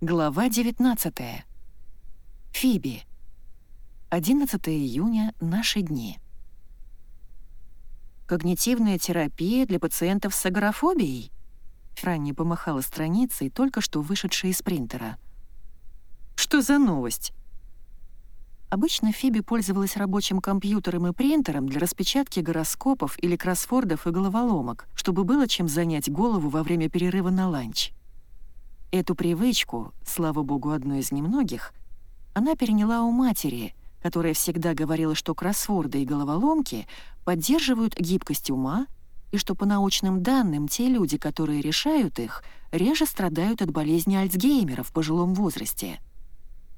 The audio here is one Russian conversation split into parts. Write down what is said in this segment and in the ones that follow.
Глава 19. Фиби. 11 июня. Наши дни. Когнитивная терапия для пациентов с агорафобией? Франни помахала страницей, только что вышедшей из принтера. Что за новость? Обычно Фиби пользовалась рабочим компьютером и принтером для распечатки гороскопов или кроссвордов и головоломок, чтобы было чем занять голову во время перерыва на ланч. Эту привычку, слава богу, одной из немногих, она переняла у матери, которая всегда говорила, что кроссворды и головоломки поддерживают гибкость ума и что по научным данным те люди, которые решают их, реже страдают от болезни Альцгеймера в пожилом возрасте.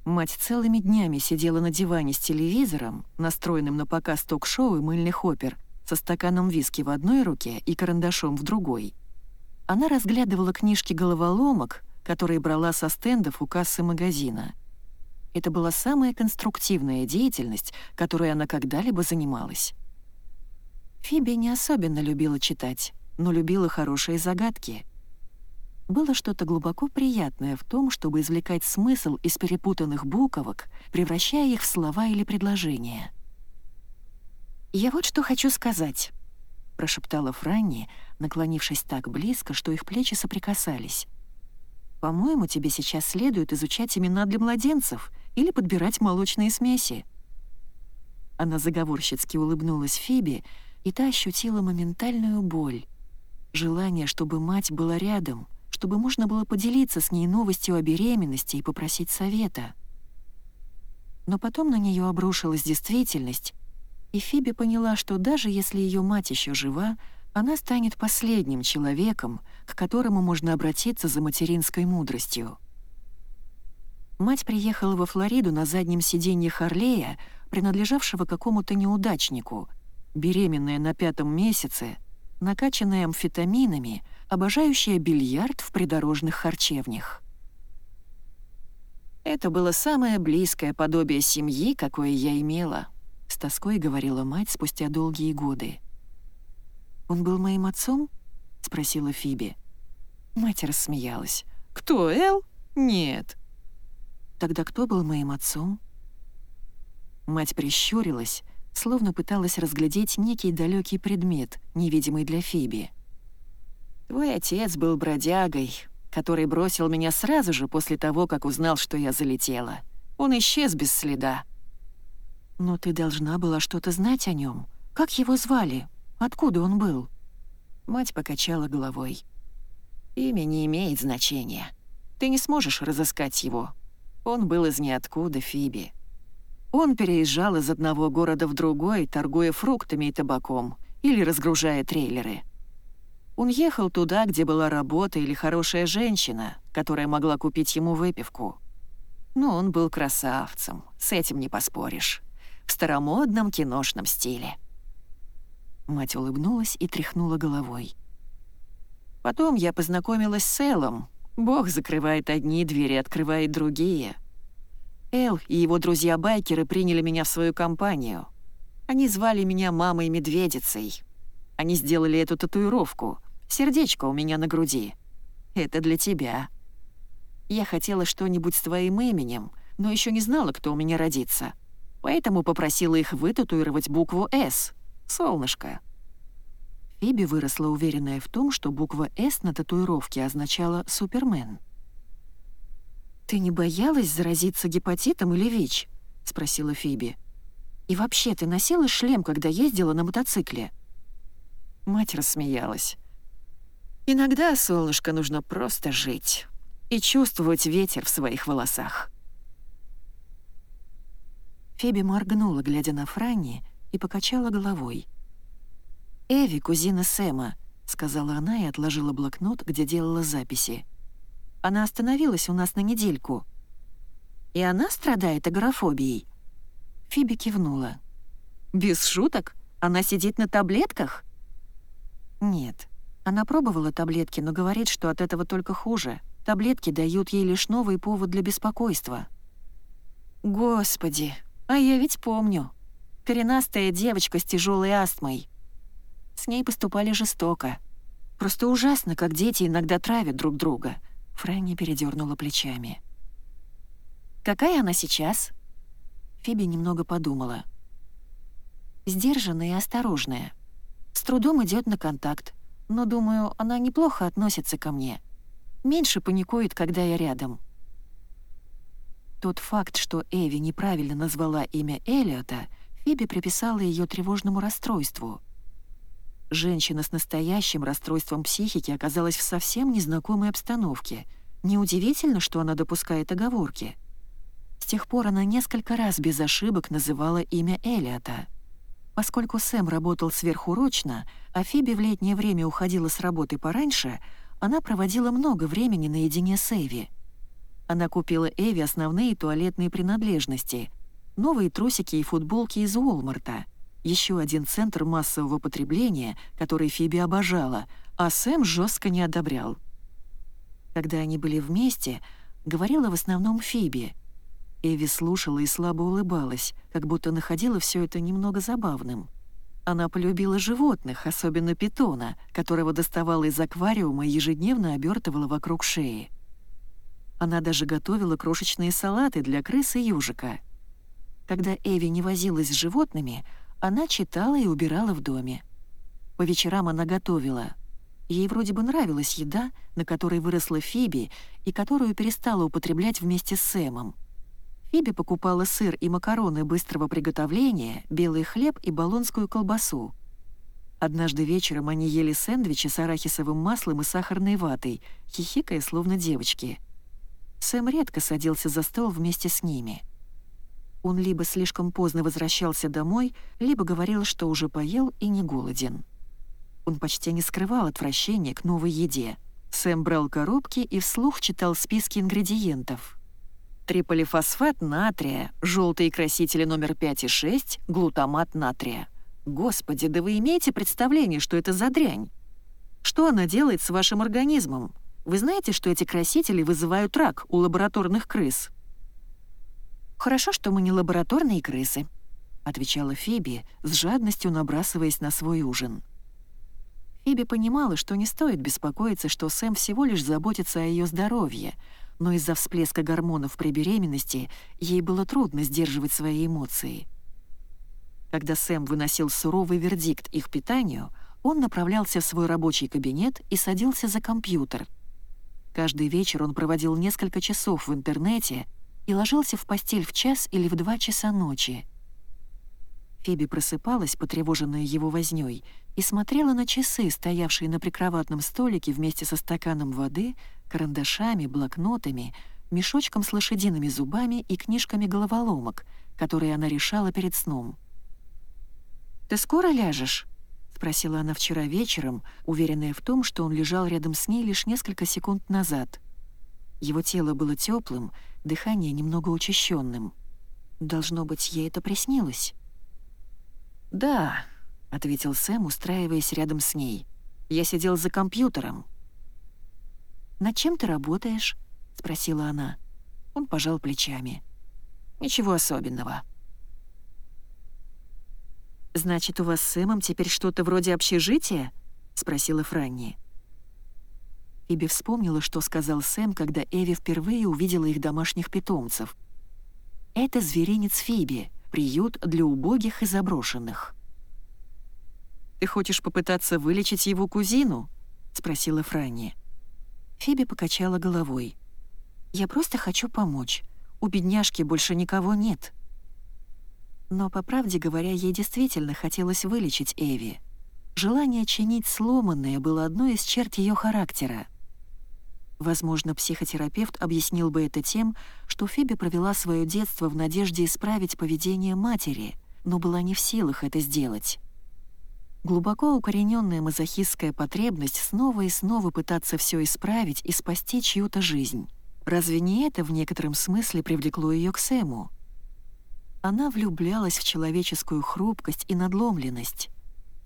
Мать целыми днями сидела на диване с телевизором, настроенным на показ ток-шоу и мыльных опер, со стаканом виски в одной руке и карандашом в другой. Она разглядывала книжки головоломок, которые брала со стендов у кассы магазина. Это была самая конструктивная деятельность, которой она когда-либо занималась. Фиби не особенно любила читать, но любила хорошие загадки. Было что-то глубоко приятное в том, чтобы извлекать смысл из перепутанных буковок, превращая их в слова или предложения. «Я вот что хочу сказать», — прошептала Франни, наклонившись так близко, что их плечи соприкасались. По-моему, тебе сейчас следует изучать имена для младенцев или подбирать молочные смеси». Она заговорщицки улыбнулась Фиби, и та ощутила моментальную боль. Желание, чтобы мать была рядом, чтобы можно было поделиться с ней новостью о беременности и попросить совета. Но потом на нее обрушилась действительность, и Фиби поняла, что даже если ее мать еще жива, она станет последним человеком, к которому можно обратиться за материнской мудростью. Мать приехала во Флориду на заднем сиденье Харлея, принадлежавшего какому-то неудачнику, беременная на пятом месяце, накачанная амфетаминами, обожающая бильярд в придорожных харчевнях. «Это было самое близкое подобие семьи, какое я имела», — с тоской говорила мать спустя долгие годы. «Он был моим отцом?» — спросила Фиби. Мать рассмеялась. «Кто, Эл? Нет». «Тогда кто был моим отцом?» Мать прищурилась, словно пыталась разглядеть некий далекий предмет, невидимый для Фиби. «Твой отец был бродягой, который бросил меня сразу же после того, как узнал, что я залетела. Он исчез без следа». «Но ты должна была что-то знать о нем. Как его звали?» Откуда он был?» Мать покачала головой. «Имя не имеет значения. Ты не сможешь разыскать его. Он был из ниоткуда, Фиби. Он переезжал из одного города в другой, торгуя фруктами и табаком или разгружая трейлеры. Он ехал туда, где была работа или хорошая женщина, которая могла купить ему выпивку. Но он был красавцем, с этим не поспоришь. В старомодном киношном стиле. Мать улыбнулась и тряхнула головой. Потом я познакомилась с Эллом. Бог закрывает одни двери, открывает другие. Эл и его друзья-байкеры приняли меня в свою компанию. Они звали меня мамой-медведицей. Они сделали эту татуировку. Сердечко у меня на груди. Это для тебя. Я хотела что-нибудь с твоим именем, но еще не знала, кто у меня родится. Поэтому попросила их вытатуировать букву «С», солнышко». Фиби выросла уверенная в том, что буква «С» на татуировке означала «Супермен». «Ты не боялась заразиться гепатитом или ВИЧ?» — спросила Фиби. «И вообще, ты носила шлем, когда ездила на мотоцикле?» Мать рассмеялась. «Иногда, солнышко, нужно просто жить и чувствовать ветер в своих волосах». Фиби моргнула, глядя на Франни, и покачала головой. «Эви, кузина Сэма», — сказала она и отложила блокнот, где делала записи. «Она остановилась у нас на недельку». «И она страдает агорафобией?» Фиби кивнула. «Без шуток? Она сидит на таблетках?» «Нет. Она пробовала таблетки, но говорит, что от этого только хуже. Таблетки дают ей лишь новый повод для беспокойства». «Господи, а я ведь помню», коренастая девочка с тяжелой астмой. С ней поступали жестоко. Просто ужасно, как дети иногда травят друг друга. Фрэнни передернула плечами. Какая она сейчас?» Фиби немного подумала. Сдержанная и осторожная. С трудом идет на контакт, но, думаю, она неплохо относится ко мне. Меньше паникует, когда я рядом. Тот факт, что Эви неправильно назвала имя Эллиота, Фиби приписала ее тревожному расстройству. Женщина с настоящим расстройством психики оказалась в совсем незнакомой обстановке. Неудивительно, что она допускает оговорки. С тех пор она несколько раз без ошибок называла имя Эллиота. Поскольку Сэм работал сверхурочно, а Фиби в летнее время уходила с работы пораньше, она проводила много времени наедине с Эви. Она купила Эви основные туалетные принадлежности, новые трусики и футболки из Уолмарта, еще один центр массового потребления, который Фиби обожала, а Сэм жестко не одобрял. Когда они были вместе, говорила в основном Фиби — Эви слушала и слабо улыбалась, как будто находила все это немного забавным. Она полюбила животных, особенно питона, которого доставала из аквариума и ежедневно обертывала вокруг шеи. Она даже готовила крошечные салаты для крыс и южика. Когда Эви не возилась с животными, она читала и убирала в доме. По вечерам она готовила. Ей вроде бы нравилась еда, на которой выросла Фиби и которую перестала употреблять вместе с Сэмом — Фиби покупала сыр и макароны быстрого приготовления, белый хлеб и болонскую колбасу. Однажды вечером они ели сэндвичи с арахисовым маслом и сахарной ватой, хихикая словно девочки. Сэм редко садился за стол вместе с ними. Он либо слишком поздно возвращался домой, либо говорил, что уже поел и не голоден. Он почти не скрывал отвращения к новой еде. Сэм брал коробки и вслух читал списки ингредиентов — Триполифосфат натрия, желтые красители номер 5 и 6, глутамат натрия. Господи, да вы имеете представление, что это за дрянь? Что она делает с вашим организмом? Вы знаете, что эти красители вызывают рак у лабораторных крыс? «Хорошо, что мы не лабораторные крысы», — отвечала Фиби, с жадностью набрасываясь на свой ужин. Фиби понимала, что не стоит беспокоиться, что Сэм всего лишь заботится о ее здоровье — но из-за всплеска гормонов при беременности ей было трудно сдерживать свои эмоции. Когда Сэм выносил суровый вердикт их питанию, он направлялся в свой рабочий кабинет и садился за компьютер. Каждый вечер он проводил несколько часов в интернете и ложился в постель в час или в два часа ночи. Фиби просыпалась, потревоженная его вознёй, и смотрела на часы, стоявшие на прикроватном столике вместе со стаканом воды, карандашами, блокнотами, мешочком с лошадиными зубами и книжками головоломок, которые она решала перед сном. «Ты скоро ляжешь?» — спросила она вчера вечером, уверенная в том, что он лежал рядом с ней лишь несколько секунд назад. Его тело было теплым, дыхание немного учащенным. Должно быть, ей это приснилось. «Да», — ответил Сэм, устраиваясь рядом с ней. «Я сидел за компьютером». «Над чем ты работаешь?» — спросила она. Он пожал плечами. «Ничего особенного». «Значит, у вас с Сэмом теперь что-то вроде общежития?» — спросила Франни. Иби вспомнила, что сказал Сэм, когда Эви впервые увидела их домашних питомцев. «Это зверинец Фиби, приют для убогих и заброшенных». «Ты хочешь попытаться вылечить его кузину?» — спросила Франни. Фиби покачала головой. «Я просто хочу помочь. У бедняжки больше никого нет». Но, по правде говоря, ей действительно хотелось вылечить Эви. Желание чинить сломанное было одной из черт ее характера. Возможно, психотерапевт объяснил бы это тем, что Фиби провела свое детство в надежде исправить поведение матери, но была не в силах это сделать. Глубоко укорененная мазохистская потребность снова и снова пытаться все исправить и спасти чью-то жизнь. Разве не это в некотором смысле привлекло ее к Сэму? Она влюблялась в человеческую хрупкость и надломленность.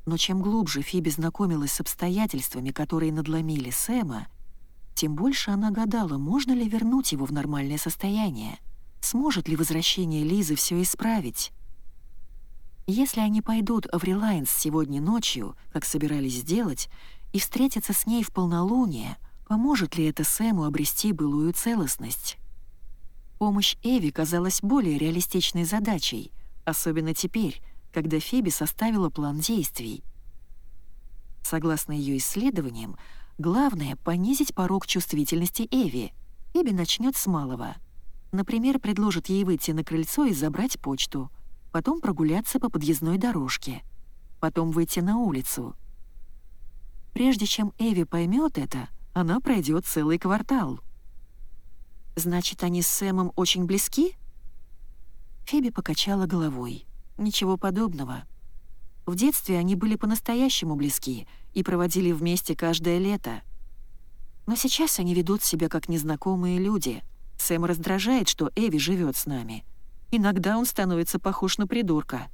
Но чем глубже Фиби знакомилась с обстоятельствами, которые надломили Сэма, тем больше она гадала, можно ли вернуть его в нормальное состояние, сможет ли возвращение Лизы все исправить. Если они пойдут в Релайнс сегодня ночью, как собирались сделать, и встретятся с ней в полнолуние, поможет ли это Сэму обрести былую целостность? Помощь Эви казалась более реалистичной задачей, особенно теперь, когда Фиби составила план действий. Согласно ее исследованиям, главное — понизить порог чувствительности Эви. Эви начнет с малого. Например, предложит ей выйти на крыльцо и забрать почту, потом прогуляться по подъездной дорожке, потом выйти на улицу. Прежде чем Эви поймет это, она пройдет целый квартал. «Значит, они с Сэмом очень близки?» Фиби покачала головой. «Ничего подобного. В детстве они были по-настоящему близки и проводили вместе каждое лето. Но сейчас они ведут себя как незнакомые люди. Сэм раздражает, что Эви живет с нами. Иногда он становится похож на придурка».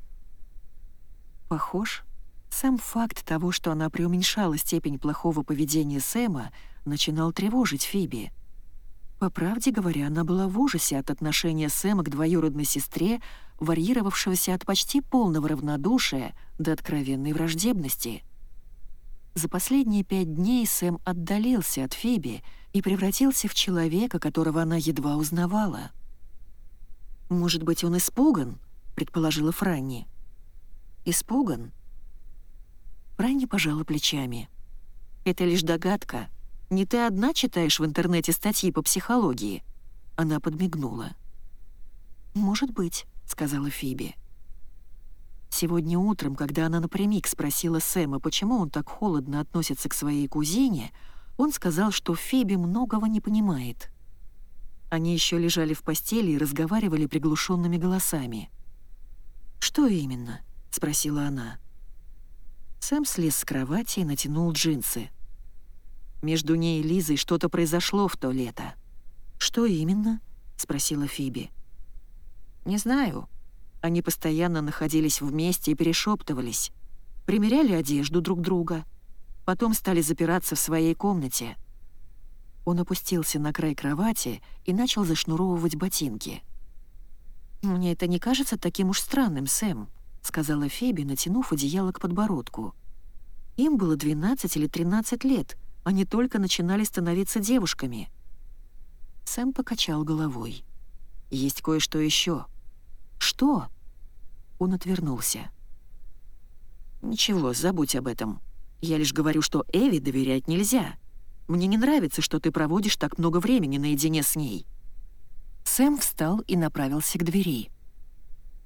«Похож?» Сам факт того, что она преуменьшала степень плохого поведения Сэма, начинал тревожить Фиби. По правде говоря, она была в ужасе от отношения Сэма к двоюродной сестре, варьировавшегося от почти полного равнодушия до откровенной враждебности. За последние пять дней Сэм отдалился от Фиби и превратился в человека, которого она едва узнавала. «Может быть, он испуган?» — предположила Франни. «Испуган?» Франни пожала плечами. «Это лишь догадка. Не ты одна читаешь в интернете статьи по психологии?» Она подмигнула. «Может быть», — сказала Фиби. Сегодня утром, когда она напрямик спросила Сэма, почему он так холодно относится к своей кузине, он сказал, что Фиби многого не понимает. Они еще лежали в постели и разговаривали приглушенными голосами. «Что именно?» — спросила она. Сэм слез с кровати и натянул джинсы. Между ней и Лизой что-то произошло в то лето. «Что именно?» — спросила Фиби. «Не знаю. Они постоянно находились вместе и перешептывались, примеряли одежду друг друга, потом стали запираться в своей комнате». Он опустился на край кровати и начал зашнуровывать ботинки. «Мне это не кажется таким уж странным, Сэм», — сказала Феби, натянув одеяло к подбородку. Им было 12 или 13 лет, они только начинали становиться девушками. Сэм покачал головой. «Есть кое-что еще. «Что?» Он отвернулся. «Ничего, забудь об этом. Я лишь говорю, что Эви доверять нельзя. Мне не нравится, что ты проводишь так много времени наедине с ней». Сэм встал и направился к двери.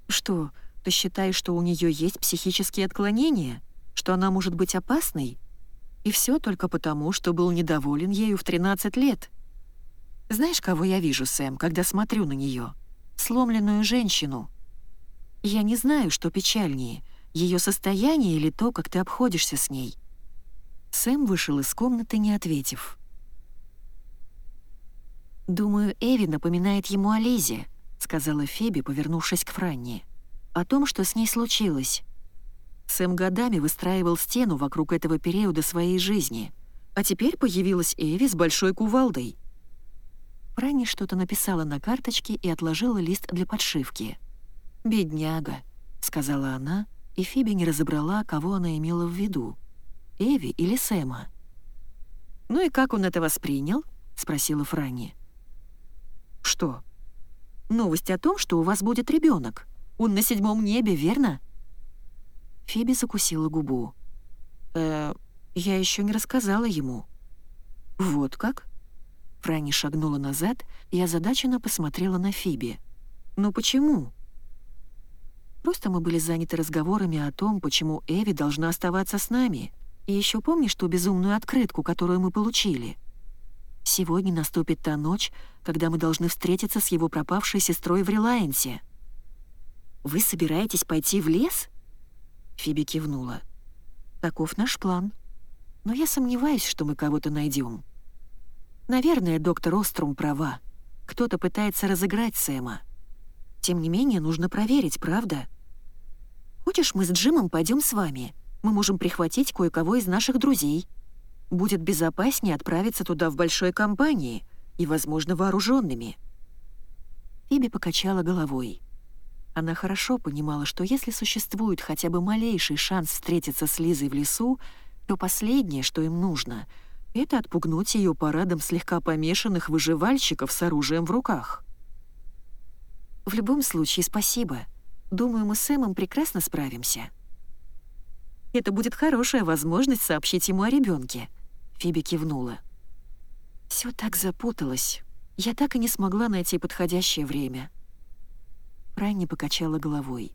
«Что, ты считаешь, что у нее есть психические отклонения? Что она может быть опасной?» И все только потому, что был недоволен ею в 13 лет. Знаешь, кого я вижу, Сэм, когда смотрю на нее? Сломленную женщину. Я не знаю, что печальнее, ее состояние или то, как ты обходишься с ней. Сэм вышел из комнаты, не ответив. «Думаю, Эви напоминает ему о Лизе», — сказала Феби, повернувшись к Франни. «О том, что с ней случилось. Сэм годами выстраивал стену вокруг этого периода своей жизни. А теперь появилась Эви с большой кувалдой. Франни что-то написала на карточке и отложила лист для подшивки. «Бедняга», — сказала она, и Фиби не разобрала, кого она имела в виду. Эви или Сэма. «Ну и как он это воспринял?» — спросила Франни. «Что?» «Новость о том, что у вас будет ребенок. Он на седьмом небе, верно?» Фиби закусила губу. «Э, я еще не рассказала ему». «Вот как?» Франи шагнула назад и озадаченно посмотрела на Фиби. «Ну почему?» «Просто мы были заняты разговорами о том, почему Эви должна оставаться с нами. И еще помнишь ту безумную открытку, которую мы получили? Сегодня наступит та ночь, когда мы должны встретиться с его пропавшей сестрой в Релайенсе». «Вы собираетесь пойти в лес?» Фиби кивнула. «Таков наш план. Но я сомневаюсь, что мы кого-то найдем. Наверное, доктор Острум права. Кто-то пытается разыграть Сэма. Тем не менее, нужно проверить, правда? Хочешь, мы с Джимом пойдем с вами? Мы можем прихватить кое-кого из наших друзей. Будет безопаснее отправиться туда в большой компании и, возможно, вооруженными. Фиби покачала головой. Она хорошо понимала, что если существует хотя бы малейший шанс встретиться с Лизой в лесу, то последнее, что им нужно, это отпугнуть ее парадом слегка помешанных выживальщиков с оружием в руках. В любом случае, спасибо. Думаю, мы с Сэмом прекрасно справимся. Это будет хорошая возможность сообщить ему о ребенке. Фиби кивнула. Все так запуталось. Я так и не смогла найти подходящее время. Франни покачала головой.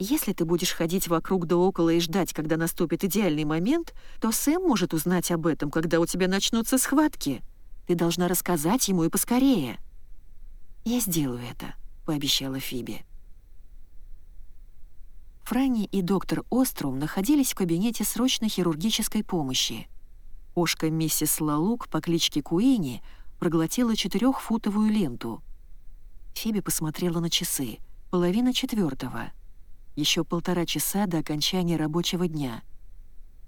Если ты будешь ходить вокруг да около и ждать, когда наступит идеальный момент, то Сэм может узнать об этом, когда у тебя начнутся схватки. Ты должна рассказать ему и поскорее. Я сделаю это, пообещала Фиби. Франни и доктор Острум находились в кабинете срочной хирургической помощи. Кошка миссис Лалук по кличке Куини проглотила четырехфутовую ленту. Фиби посмотрела на часы. Половина четвертого. Еще полтора часа до окончания рабочего дня.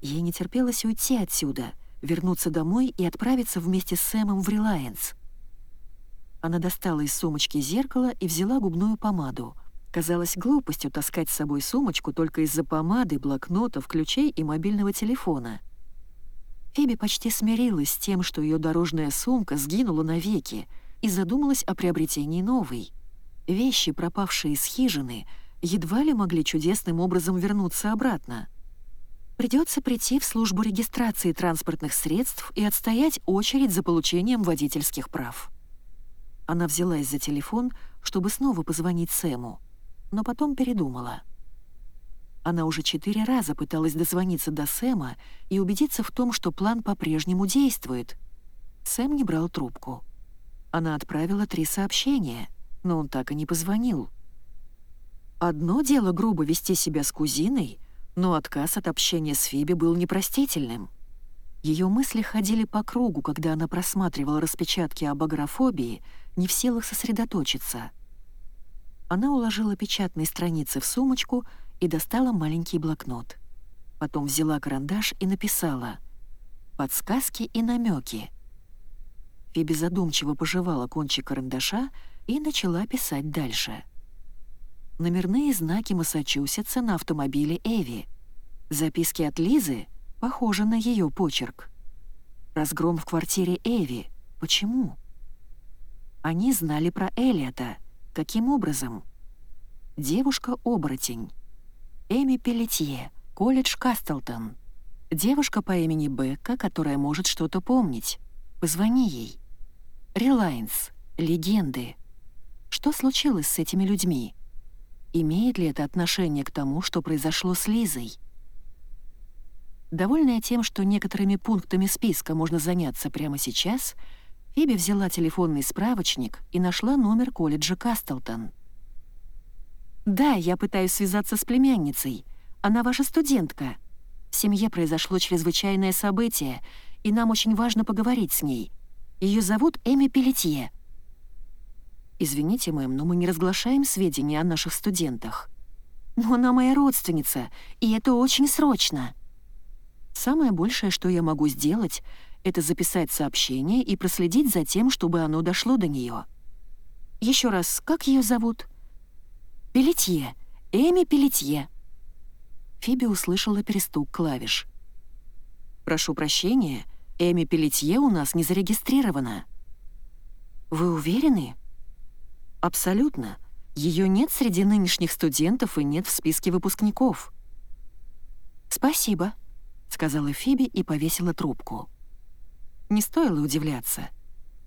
Ей не терпелось уйти отсюда, вернуться домой и отправиться вместе с Сэмом в Релайенс. Она достала из сумочки зеркало и взяла губную помаду. Казалось глупостью таскать с собой сумочку только из-за помады, блокнотов, ключей и мобильного телефона. Фиби почти смирилась с тем, что ее дорожная сумка сгинула навеки, и задумалась о приобретении новой. Вещи, пропавшие из хижины — едва ли могли чудесным образом вернуться обратно. Придется прийти в службу регистрации транспортных средств и отстоять очередь за получением водительских прав. Она взялась за телефон, чтобы снова позвонить Сэму, но потом передумала. Она уже четыре раза пыталась дозвониться до Сэма и убедиться в том, что план по-прежнему действует. Сэм не брал трубку. Она отправила три сообщения, но он так и не позвонил. Одно дело грубо вести себя с кузиной, но отказ от общения с Фиби был непростительным. Ее мысли ходили по кругу, когда она просматривала распечатки об агрофобии, не в силах сосредоточиться. Она уложила печатные страницы в сумочку и достала маленький блокнот. Потом взяла карандаш и написала «Подсказки и намеки». Фиби задумчиво пожевала кончик карандаша и начала писать дальше номерные знаки Массачусетса на автомобиле Эви. Записки от Лизы похожи на ее почерк. Разгром в квартире Эви. Почему? Они знали про Элиота. Каким образом? Девушка-оборотень. Эми Пелетье, колледж Кастлтон. Девушка по имени Бекка, которая может что-то помнить. Позвони ей. Релайнс. Легенды. Что случилось с этими людьми? Имеет ли это отношение к тому, что произошло с Лизой? Довольная тем, что некоторыми пунктами списка можно заняться прямо сейчас, Фиби взяла телефонный справочник и нашла номер колледжа Кастлтон. «Да, я пытаюсь связаться с племянницей. Она ваша студентка. В семье произошло чрезвычайное событие, и нам очень важно поговорить с ней. Ее зовут Эми Пелетье». «Извините, мэм, но мы не разглашаем сведения о наших студентах». «Но она моя родственница, и это очень срочно». «Самое большее, что я могу сделать, это записать сообщение и проследить за тем, чтобы оно дошло до нее. Еще раз, как ее зовут?» «Пелетье. Эми Пелетье». Фиби услышала перестук клавиш. «Прошу прощения, Эми Пелетье у нас не зарегистрирована». «Вы уверены?» Абсолютно. Ее нет среди нынешних студентов и нет в списке выпускников. «Спасибо», — сказала Фиби и повесила трубку. Не стоило удивляться.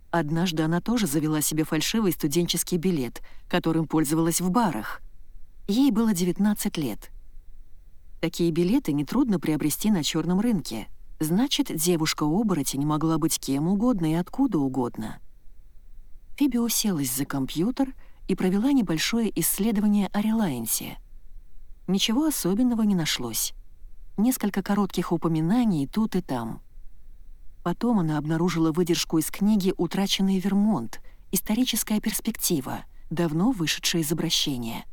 Однажды она тоже завела себе фальшивый студенческий билет, которым пользовалась в барах. Ей было 19 лет. Такие билеты нетрудно приобрести на черном рынке. Значит, девушка-оборотень могла быть кем угодно и откуда угодно. Фиби уселась за компьютер и провела небольшое исследование о Релайнсе. Ничего особенного не нашлось. Несколько коротких упоминаний тут и там. Потом она обнаружила выдержку из книги «Утраченный Вермонт. Историческая перспектива», давно вышедшее из обращения.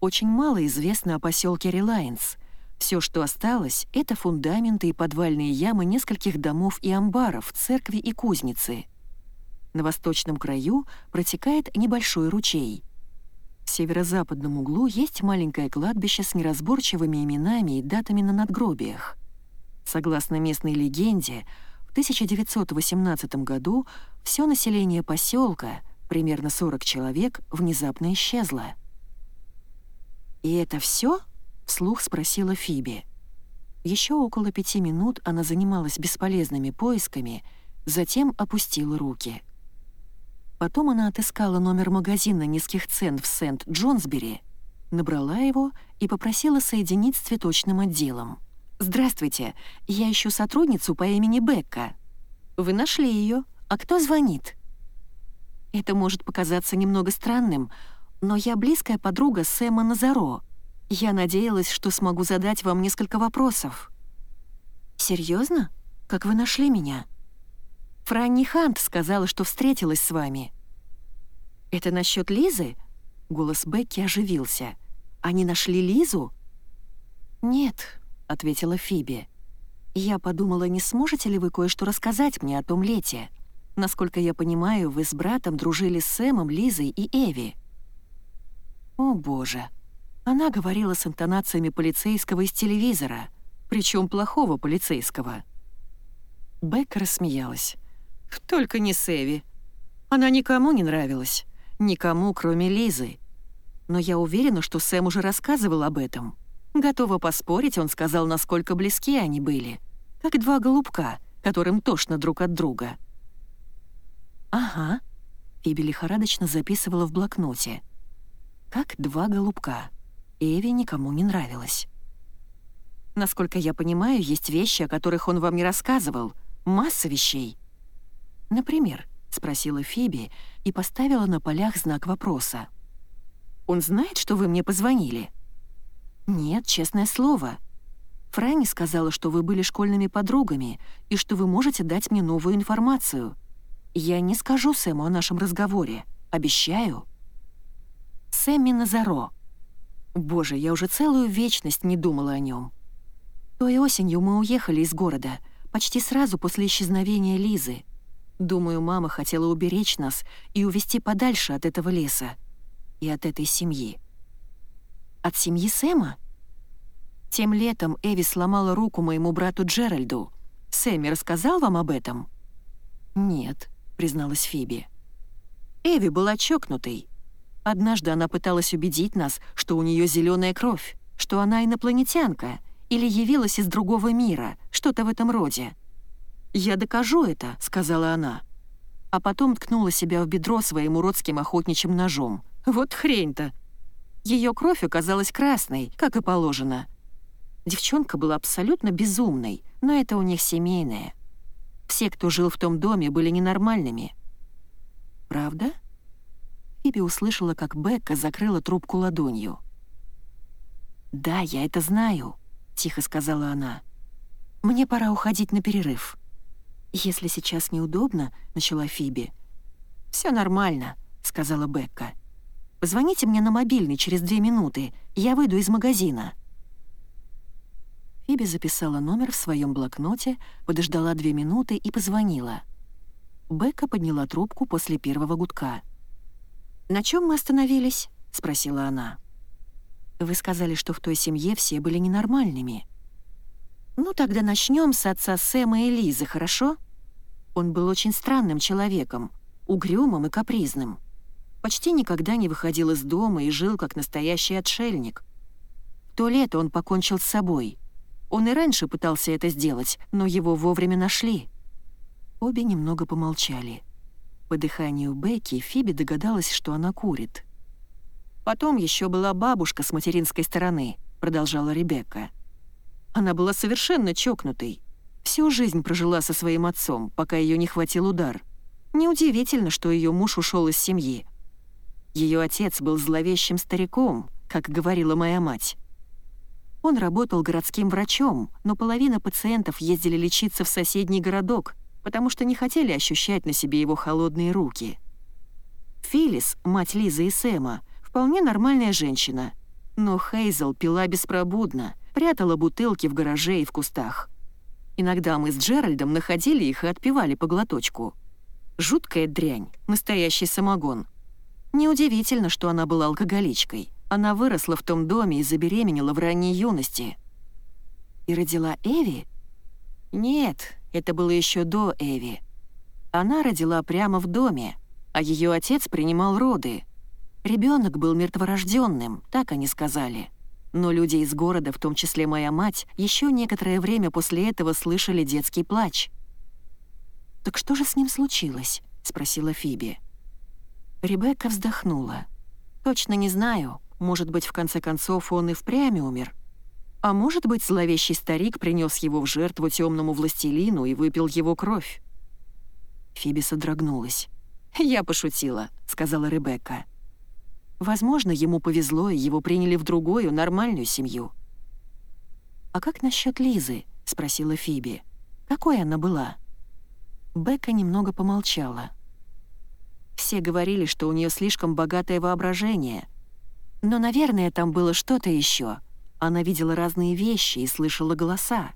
Очень мало известно о поселке Релайнс. Все, что осталось, это фундаменты и подвальные ямы нескольких домов и амбаров, церкви и кузницы — на восточном краю протекает небольшой ручей. В северо-западном углу есть маленькое кладбище с неразборчивыми именами и датами на надгробиях. Согласно местной легенде, в 1918 году все население поселка, примерно 40 человек, внезапно исчезла. «И это все? вслух спросила Фиби. Еще около пяти минут она занималась бесполезными поисками, затем опустила руки. Потом она отыскала номер магазина низких цен в Сент-Джонсбери, набрала его и попросила соединить с цветочным отделом. «Здравствуйте, я ищу сотрудницу по имени Бекка. Вы нашли ее, а кто звонит?» Это может показаться немного странным, но я близкая подруга Сэма Назаро. Я надеялась, что смогу задать вам несколько вопросов. Серьезно? Как вы нашли меня? Франни Хант сказала, что встретилась с вами. Это насчет Лизы? Голос Бекки оживился. Они нашли Лизу? Нет, ответила Фиби. Я подумала, не сможете ли вы кое-что рассказать мне о том лете? Насколько я понимаю, вы с братом дружили с Сэмом, Лизой и Эви. О, боже. Она говорила с интонациями полицейского из телевизора, причем плохого полицейского. Бекка рассмеялась. «Только не с Эви. Она никому не нравилась. Никому, кроме Лизы. Но я уверена, что Сэм уже рассказывал об этом. Готова поспорить, он сказал, насколько близки они были. Как два голубка, которым тошно друг от друга. «Ага», — Фиби лихорадочно записывала в блокноте. «Как два голубка. Эви никому не нравилось». «Насколько я понимаю, есть вещи, о которых он вам не рассказывал. Масса вещей». «Например?» — спросила Фиби и поставила на полях знак вопроса. «Он знает, что вы мне позвонили?» «Нет, честное слово. Фрэнни сказала, что вы были школьными подругами и что вы можете дать мне новую информацию. Я не скажу Сэму о нашем разговоре. Обещаю. Сэмми Назаро. Боже, я уже целую вечность не думала о нем. Той осенью мы уехали из города, почти сразу после исчезновения Лизы. Думаю, мама хотела уберечь нас и увести подальше от этого леса и от этой семьи. От семьи Сэма? Тем летом Эви сломала руку моему брату Джеральду. Сэмми рассказал вам об этом? Нет призналась Фиби. Эви была чокнутой. Однажды она пыталась убедить нас, что у нее зеленая кровь, что она инопланетянка или явилась из другого мира, что-то в этом роде. «Я докажу это», — сказала она. А потом ткнула себя в бедро своим уродским охотничьим ножом. Вот хрень-то. Ее кровь оказалась красной, как и положено. Девчонка была абсолютно безумной, но это у них семейное. Все, кто жил в том доме, были ненормальными. «Правда?» Фиби услышала, как Бекка закрыла трубку ладонью. «Да, я это знаю», — тихо сказала она. «Мне пора уходить на перерыв». «Если сейчас неудобно», — начала Фиби. «Все нормально», — сказала Бекка. «Позвоните мне на мобильный через две минуты, я выйду из магазина». Фиби записала номер в своем блокноте, подождала две минуты и позвонила. Бекка подняла трубку после первого гудка. «На чем мы остановились?» — спросила она. «Вы сказали, что в той семье все были ненормальными». «Ну, тогда начнем с отца Сэма и Лизы, хорошо?» Он был очень странным человеком, угрюмым и капризным. Почти никогда не выходил из дома и жил как настоящий отшельник. В то лето он покончил с собой — он и раньше пытался это сделать, но его вовремя нашли». Обе немного помолчали. По дыханию Бекки Фиби догадалась, что она курит. «Потом еще была бабушка с материнской стороны», — продолжала Ребекка. «Она была совершенно чокнутой. Всю жизнь прожила со своим отцом, пока ее не хватил удар. Неудивительно, что ее муж ушел из семьи. Ее отец был зловещим стариком, как говорила моя мать. Он работал городским врачом, но половина пациентов ездили лечиться в соседний городок, потому что не хотели ощущать на себе его холодные руки. Филлис, мать Лизы и Сэма, вполне нормальная женщина. Но Хейзел пила беспробудно, прятала бутылки в гараже и в кустах. Иногда мы с Джеральдом находили их и отпивали по глоточку. Жуткая дрянь, настоящий самогон. Неудивительно, что она была алкоголичкой. Она выросла в том доме и забеременела в ранней юности. И родила Эви? Нет, это было еще до Эви. Она родила прямо в доме. а ее отец принимал роды. Ребенок был мертворожденным, так они сказали. Но люди из города, в том числе моя мать, еще некоторое время после этого слышали детский плач. «Так что же с ним случилось?» — спросила Фиби. Ребекка вздохнула. «Точно не знаю. Может быть, в конце концов, он и впрямь умер. А может быть, зловещий старик принес его в жертву темному властелину и выпил его кровь». Фиби содрогнулась. «Я пошутила», — сказала Ребекка. Возможно, ему повезло, и его приняли в другую, нормальную семью. «А как насчет Лизы?» — спросила Фиби. «Какой она была?» Бекка немного помолчала. Все говорили, что у нее слишком богатое воображение. Но, наверное, там было что-то еще. Она видела разные вещи и слышала голоса.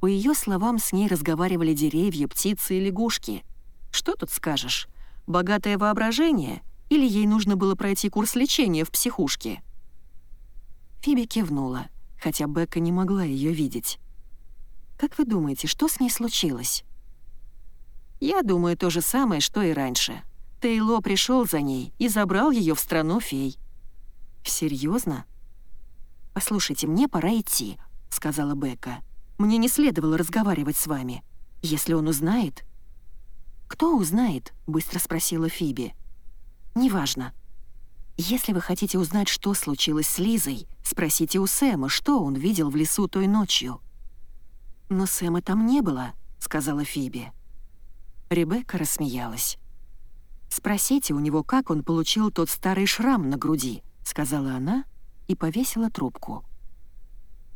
По ее словам, с ней разговаривали деревья, птицы и лягушки. Что тут скажешь? Богатое воображение — или ей нужно было пройти курс лечения в психушке? Фиби кивнула, хотя Бекка не могла ее видеть. «Как вы думаете, что с ней случилось?» «Я думаю, то же самое, что и раньше. Тейло пришел за ней и забрал ее в страну фей». «Серьезно?» «Послушайте, мне пора идти», — сказала Бекка. «Мне не следовало разговаривать с вами. Если он узнает...» «Кто узнает?» — быстро спросила Фиби. Неважно. Если вы хотите узнать, что случилось с Лизой, спросите у Сэма, что он видел в лесу той ночью. «Но Сэма там не было», — сказала Фиби. Ребекка рассмеялась. «Спросите у него, как он получил тот старый шрам на груди», — сказала она и повесила трубку.